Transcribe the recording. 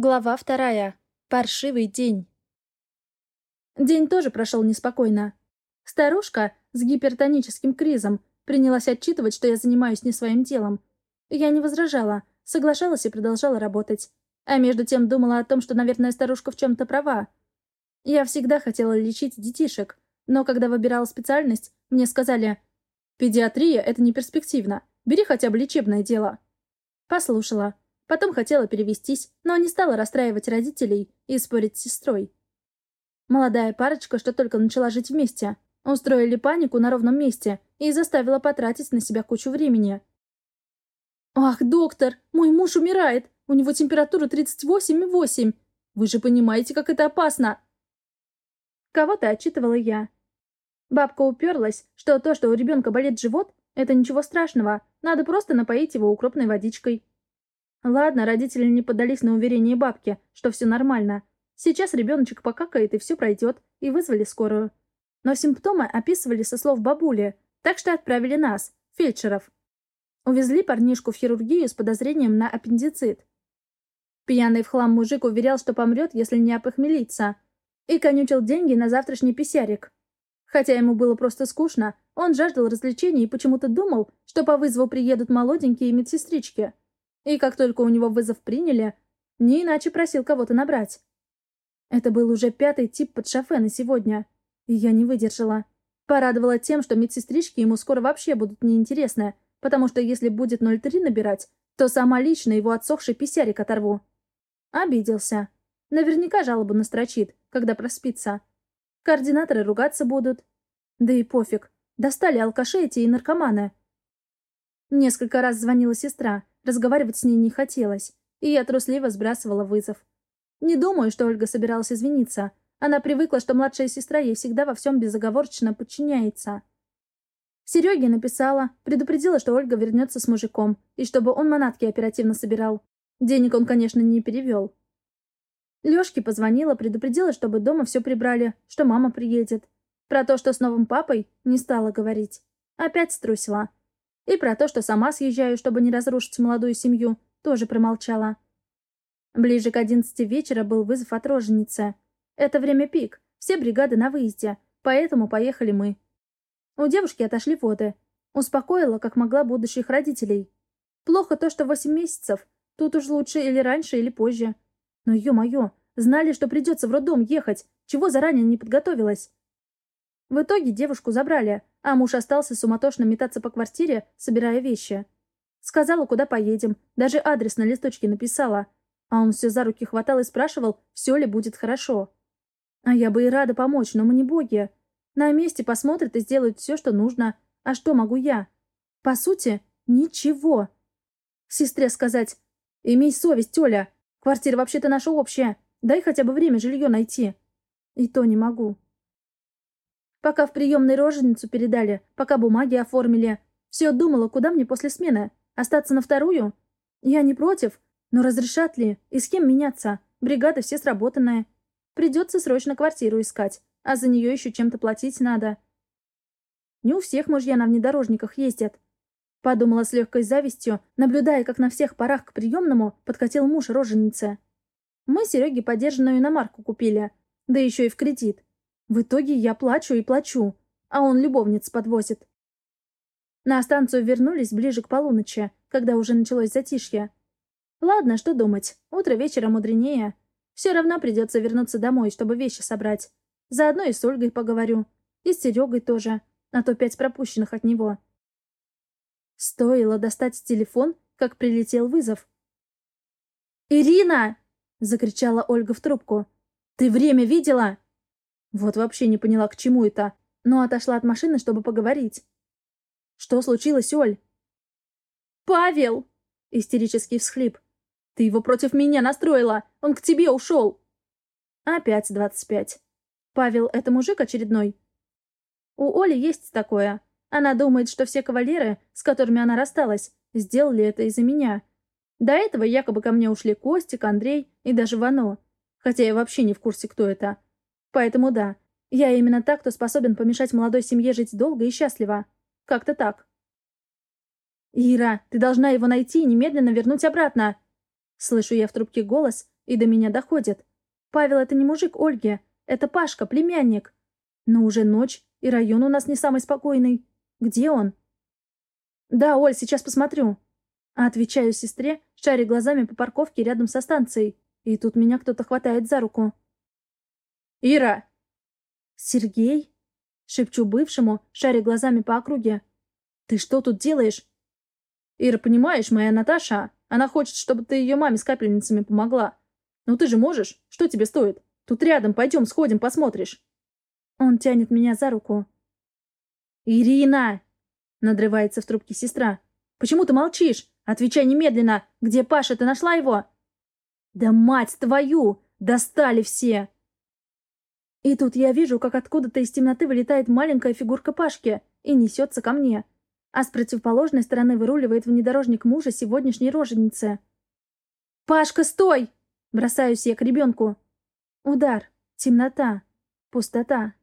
Глава вторая. Паршивый день. День тоже прошел неспокойно. Старушка с гипертоническим кризом принялась отчитывать, что я занимаюсь не своим делом. Я не возражала, соглашалась и продолжала работать. А между тем думала о том, что, наверное, старушка в чем-то права. Я всегда хотела лечить детишек, но когда выбирала специальность, мне сказали «Педиатрия — это не перспективно, бери хотя бы лечебное дело». Послушала. Потом хотела перевестись, но не стала расстраивать родителей и спорить с сестрой. Молодая парочка, что только начала жить вместе, устроили панику на ровном месте и заставила потратить на себя кучу времени. «Ах, доктор, мой муж умирает! У него температура 38,8! Вы же понимаете, как это опасно!» Кого-то отчитывала я. Бабка уперлась, что то, что у ребенка болит живот, это ничего страшного, надо просто напоить его укропной водичкой. Ладно, родители не поддались на уверение бабки, что все нормально. Сейчас ребеночек покакает и все пройдет, и вызвали скорую. Но симптомы описывали со слов бабули, так что отправили нас, фельдшеров. Увезли парнишку в хирургию с подозрением на аппендицит. Пьяный в хлам мужик уверял, что помрет, если не опохмелиться, и конючил деньги на завтрашний писярик. Хотя ему было просто скучно, он жаждал развлечений и почему-то думал, что по вызову приедут молоденькие медсестрички — и как только у него вызов приняли, не иначе просил кого-то набрать. Это был уже пятый тип под шофе на сегодня. И я не выдержала. Порадовала тем, что медсестрички ему скоро вообще будут неинтересны, потому что если будет 03 набирать, то сама лично его отсохший писярик оторву. Обиделся. Наверняка жалобу настрочит, когда проспится. Координаторы ругаться будут. Да и пофиг. Достали алкаши эти и наркоманы. Несколько раз звонила сестра, Разговаривать с ней не хотелось, и я трусливо сбрасывала вызов. Не думаю, что Ольга собиралась извиниться. Она привыкла, что младшая сестра ей всегда во всем безоговорочно подчиняется. Сереге написала, предупредила, что Ольга вернется с мужиком, и чтобы он манатки оперативно собирал. Денег он, конечно, не перевел. Лешке позвонила, предупредила, чтобы дома все прибрали, что мама приедет. Про то, что с новым папой, не стала говорить. Опять струсила. И про то, что сама съезжаю, чтобы не разрушить молодую семью, тоже промолчала. Ближе к одиннадцати вечера был вызов от роженицы. Это время пик, все бригады на выезде, поэтому поехали мы. У девушки отошли воды. Успокоила, как могла, будущих родителей. Плохо то, что восемь месяцев. Тут уж лучше или раньше, или позже. Но, ё-моё, знали, что придется в роддом ехать. Чего заранее не подготовилась? В итоге девушку забрали, а муж остался суматошно метаться по квартире, собирая вещи. Сказала, куда поедем, даже адрес на листочке написала. А он все за руки хватал и спрашивал, все ли будет хорошо. А я бы и рада помочь, но мы не боги. На месте посмотрят и сделают все, что нужно. А что могу я? По сути, ничего. Сестре сказать, имей совесть, Оля. Квартира вообще-то наша общая. Дай хотя бы время жилье найти. И то не могу. Пока в приемной роженицу передали, пока бумаги оформили. Все думала, куда мне после смены? Остаться на вторую? Я не против, но разрешат ли? И с кем меняться? Бригада все сработанная. Придется срочно квартиру искать, а за нее еще чем-то платить надо. Не у всех мужья на внедорожниках ездят. Подумала с легкой завистью, наблюдая, как на всех парах к приемному подкатил муж роженицы. Мы Сереге подержанную иномарку купили, да еще и в кредит. В итоге я плачу и плачу, а он любовниц подвозит. На станцию вернулись ближе к полуночи, когда уже началось затишье. Ладно, что думать, утро вечера мудренее. Все равно придется вернуться домой, чтобы вещи собрать. Заодно и с Ольгой поговорю. И с Серегой тоже, а то пять пропущенных от него. Стоило достать телефон, как прилетел вызов. «Ирина!» — закричала Ольга в трубку. «Ты время видела?» Вот вообще не поняла, к чему это, но отошла от машины, чтобы поговорить. «Что случилось, Оль?» «Павел!» — истерический всхлип. «Ты его против меня настроила! Он к тебе ушел!» Опять двадцать пять. Павел — это мужик очередной? У Оли есть такое. Она думает, что все кавалеры, с которыми она рассталась, сделали это из-за меня. До этого якобы ко мне ушли Костик, Андрей и даже Вано. Хотя я вообще не в курсе, кто это. Поэтому да, я именно так, кто способен помешать молодой семье жить долго и счастливо. Как-то так. «Ира, ты должна его найти и немедленно вернуть обратно!» Слышу я в трубке голос, и до меня доходит. Павел — это не мужик Ольги, это Пашка, племянник. Но уже ночь, и район у нас не самый спокойный. Где он? Да, Оль, сейчас посмотрю. Отвечаю сестре, шаря глазами по парковке рядом со станцией. И тут меня кто-то хватает за руку. «Ира!» «Сергей?» Шепчу бывшему, шаря глазами по округе. «Ты что тут делаешь?» «Ира, понимаешь, моя Наташа, она хочет, чтобы ты ее маме с капельницами помогла. Ну ты же можешь? Что тебе стоит? Тут рядом, пойдем, сходим, посмотришь». Он тянет меня за руку. «Ирина!» — надрывается в трубке сестра. «Почему ты молчишь? Отвечай немедленно! Где Паша? Ты нашла его?» «Да мать твою! Достали все!» И тут я вижу, как откуда-то из темноты вылетает маленькая фигурка Пашки и несется ко мне. А с противоположной стороны выруливает внедорожник мужа сегодняшней роженицы. «Пашка, стой!» Бросаюсь я к ребенку. Удар. Темнота. Пустота.